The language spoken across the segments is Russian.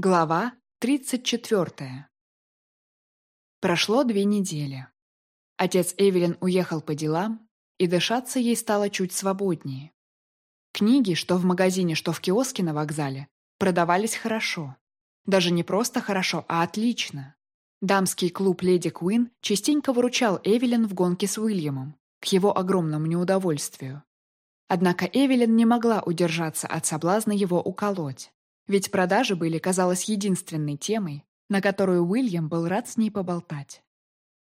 Глава 34. Прошло две недели. Отец Эвелин уехал по делам, и дышаться ей стало чуть свободнее. Книги, что в магазине, что в киоске на вокзале, продавались хорошо. Даже не просто хорошо, а отлично. Дамский клуб «Леди Куин» частенько выручал Эвелин в гонке с Уильямом, к его огромному неудовольствию. Однако Эвелин не могла удержаться от соблазна его уколоть. Ведь продажи были, казалось, единственной темой, на которую Уильям был рад с ней поболтать.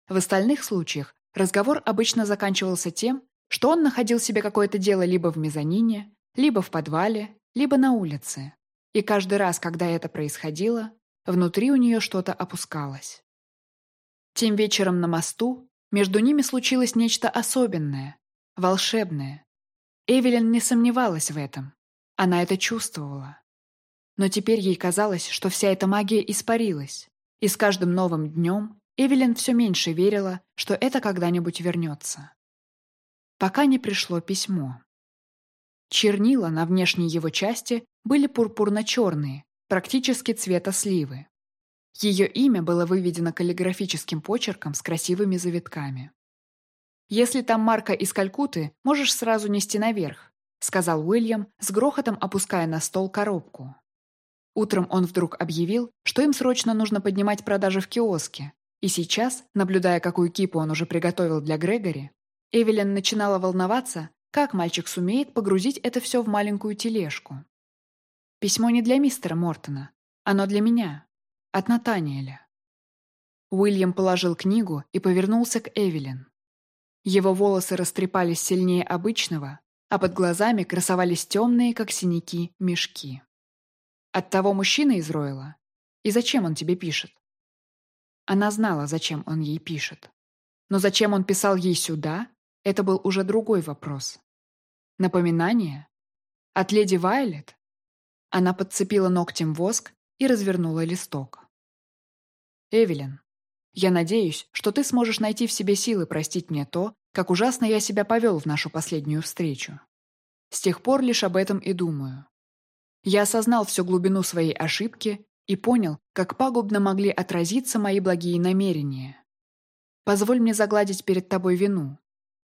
В остальных случаях разговор обычно заканчивался тем, что он находил себе какое-то дело либо в мезонине, либо в подвале, либо на улице. И каждый раз, когда это происходило, внутри у нее что-то опускалось. Тем вечером на мосту между ними случилось нечто особенное, волшебное. Эвелин не сомневалась в этом. Она это чувствовала. Но теперь ей казалось, что вся эта магия испарилась, и с каждым новым днем Эвелин все меньше верила, что это когда-нибудь вернется. Пока не пришло письмо. Чернила на внешней его части были пурпурно-черные, практически цвета сливы. Ее имя было выведено каллиграфическим почерком с красивыми завитками. «Если там марка из Калькуты, можешь сразу нести наверх», сказал Уильям, с грохотом опуская на стол коробку. Утром он вдруг объявил, что им срочно нужно поднимать продажи в киоске. И сейчас, наблюдая, какую кипу он уже приготовил для Грегори, Эвелин начинала волноваться, как мальчик сумеет погрузить это все в маленькую тележку. Письмо не для мистера Мортона. Оно для меня. От Натаниэля. Уильям положил книгу и повернулся к Эвелин. Его волосы растрепались сильнее обычного, а под глазами красовались темные, как синяки, мешки. От того мужчины из Ройла? И зачем он тебе пишет? Она знала, зачем он ей пишет. Но зачем он писал ей сюда, это был уже другой вопрос. Напоминание? От леди Вайлет? Она подцепила ногтем воск и развернула листок. «Эвелин, я надеюсь, что ты сможешь найти в себе силы простить мне то, как ужасно я себя повел в нашу последнюю встречу. С тех пор лишь об этом и думаю. Я осознал всю глубину своей ошибки и понял, как пагубно могли отразиться мои благие намерения. Позволь мне загладить перед тобой вину.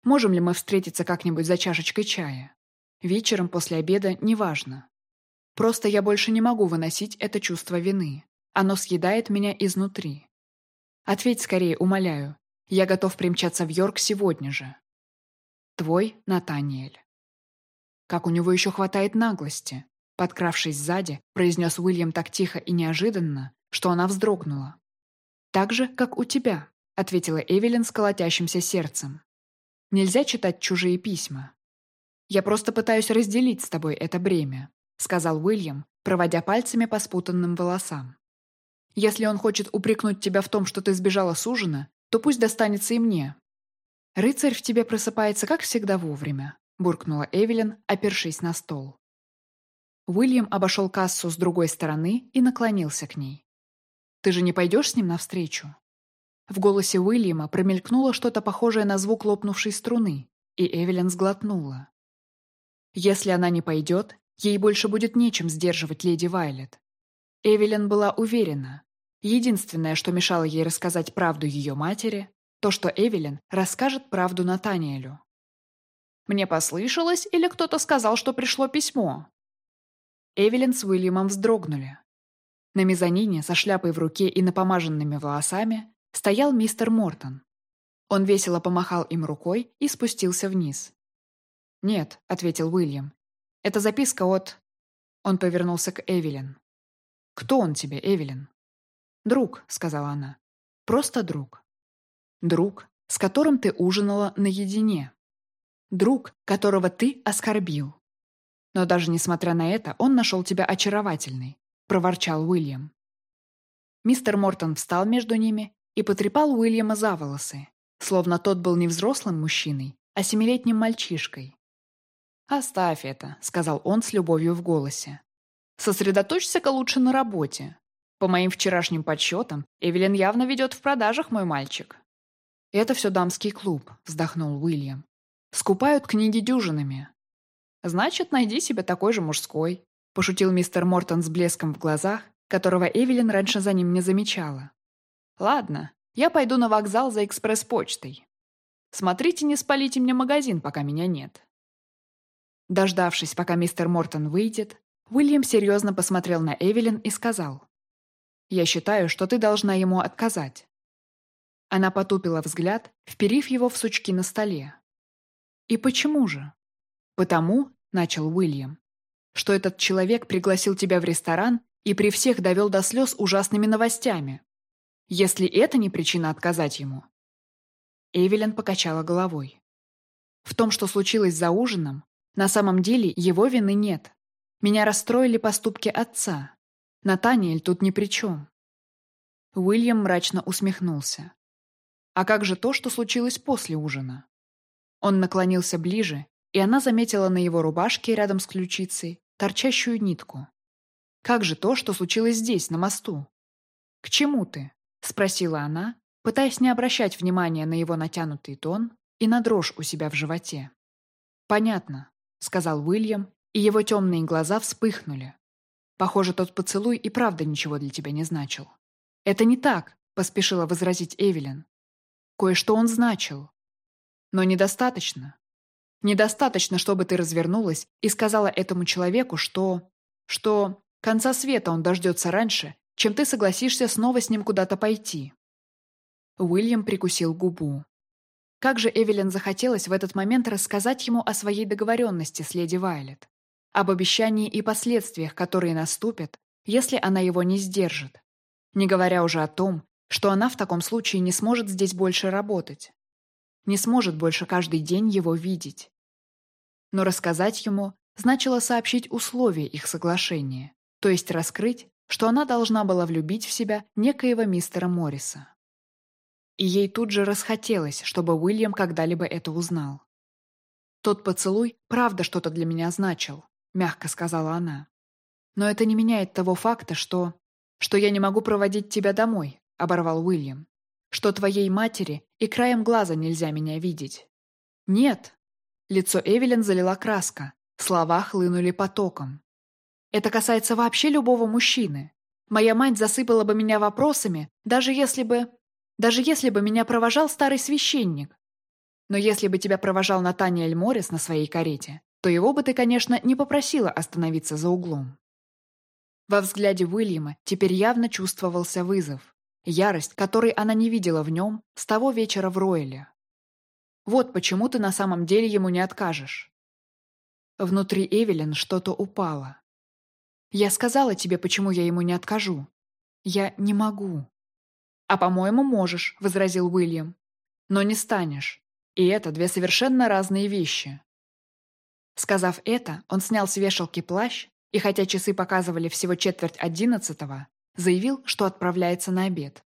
Можем ли мы встретиться как-нибудь за чашечкой чая? Вечером после обеда неважно. Просто я больше не могу выносить это чувство вины. Оно съедает меня изнутри. Ответь скорее, умоляю. Я готов примчаться в Йорк сегодня же. Твой Натаниэль. Как у него еще хватает наглости. Подкравшись сзади, произнес Уильям так тихо и неожиданно, что она вздрогнула. «Так же, как у тебя», — ответила Эвелин с колотящимся сердцем. «Нельзя читать чужие письма. Я просто пытаюсь разделить с тобой это бремя», — сказал Уильям, проводя пальцами по спутанным волосам. «Если он хочет упрекнуть тебя в том, что ты сбежала с ужина, то пусть достанется и мне». «Рыцарь в тебе просыпается, как всегда, вовремя», — буркнула Эвелин, опершись на стол. Уильям обошел кассу с другой стороны и наклонился к ней. «Ты же не пойдешь с ним навстречу?» В голосе Уильяма промелькнуло что-то похожее на звук лопнувшей струны, и Эвелин сглотнула. Если она не пойдет, ей больше будет нечем сдерживать леди Вайлет. Эвелин была уверена. Единственное, что мешало ей рассказать правду ее матери, то, что Эвелин расскажет правду Натаниэлю. «Мне послышалось, или кто-то сказал, что пришло письмо?» Эвелин с Уильямом вздрогнули. На мезонине, со шляпой в руке и напомаженными волосами, стоял мистер Мортон. Он весело помахал им рукой и спустился вниз. «Нет», — ответил Уильям. «Это записка от...» Он повернулся к Эвелин. «Кто он тебе, Эвелин?» «Друг», — сказала она. «Просто друг. Друг, с которым ты ужинала наедине. Друг, которого ты оскорбил. Но даже несмотря на это, он нашел тебя очаровательной», — проворчал Уильям. Мистер Мортон встал между ними и потрепал Уильяма за волосы, словно тот был не взрослым мужчиной, а семилетним мальчишкой. «Оставь это», — сказал он с любовью в голосе. «Сосредоточься-ка лучше на работе. По моим вчерашним подсчетам, Эвелин явно ведет в продажах мой мальчик». «Это все дамский клуб», — вздохнул Уильям. «Скупают книги дюжинами. «Значит, найди себе такой же мужской», – пошутил мистер Мортон с блеском в глазах, которого Эвелин раньше за ним не замечала. «Ладно, я пойду на вокзал за экспресс-почтой. Смотрите, не спалите мне магазин, пока меня нет». Дождавшись, пока мистер Мортон выйдет, Уильям серьезно посмотрел на Эвелин и сказал. «Я считаю, что ты должна ему отказать». Она потупила взгляд, вперив его в сучки на столе. «И почему же?» «Потому», — начал Уильям, «что этот человек пригласил тебя в ресторан и при всех довел до слез ужасными новостями. Если это не причина отказать ему». Эвелин покачала головой. В том, что случилось за ужином, на самом деле его вины нет. Меня расстроили поступки отца. Натаниэль тут ни при чем. Уильям мрачно усмехнулся. А как же то, что случилось после ужина? Он наклонился ближе, и она заметила на его рубашке рядом с ключицей торчащую нитку. «Как же то, что случилось здесь, на мосту?» «К чему ты?» — спросила она, пытаясь не обращать внимания на его натянутый тон и на дрожь у себя в животе. «Понятно», — сказал Уильям, и его темные глаза вспыхнули. «Похоже, тот поцелуй и правда ничего для тебя не значил». «Это не так», — поспешила возразить Эвелин. «Кое-что он значил. Но недостаточно. Недостаточно, чтобы ты развернулась и сказала этому человеку, что... что конца света он дождется раньше, чем ты согласишься снова с ним куда-то пойти». Уильям прикусил губу. Как же Эвелин захотелось в этот момент рассказать ему о своей договоренности с леди Вайлет, об обещании и последствиях, которые наступят, если она его не сдержит, не говоря уже о том, что она в таком случае не сможет здесь больше работать не сможет больше каждый день его видеть. Но рассказать ему значило сообщить условия их соглашения, то есть раскрыть, что она должна была влюбить в себя некоего мистера Морриса. И ей тут же расхотелось, чтобы Уильям когда-либо это узнал. «Тот поцелуй правда что-то для меня значил», — мягко сказала она. «Но это не меняет того факта, что... что я не могу проводить тебя домой», — оборвал Уильям что твоей матери и краем глаза нельзя меня видеть. Нет. Лицо Эвелин залила краска. Слова хлынули потоком. Это касается вообще любого мужчины. Моя мать засыпала бы меня вопросами, даже если бы... Даже если бы меня провожал старый священник. Но если бы тебя провожал Натаниэль Моррис на своей карете, то его бы ты, конечно, не попросила остановиться за углом. Во взгляде Уильяма теперь явно чувствовался вызов. Ярость, которой она не видела в нем с того вечера в Ройле. Вот почему ты на самом деле ему не откажешь. Внутри Эвелин что-то упало. Я сказала тебе, почему я ему не откажу. Я не могу. А, по-моему, можешь, возразил Уильям. Но не станешь. И это две совершенно разные вещи. Сказав это, он снял с вешалки плащ, и хотя часы показывали всего четверть одиннадцатого, заявил, что отправляется на обед.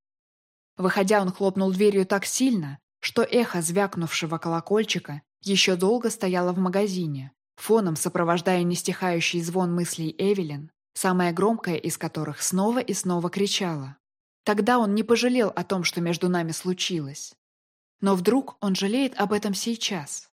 Выходя, он хлопнул дверью так сильно, что эхо звякнувшего колокольчика еще долго стояло в магазине, фоном сопровождая нестихающий звон мыслей Эвелин, самая громкая из которых снова и снова кричала. Тогда он не пожалел о том, что между нами случилось. Но вдруг он жалеет об этом сейчас.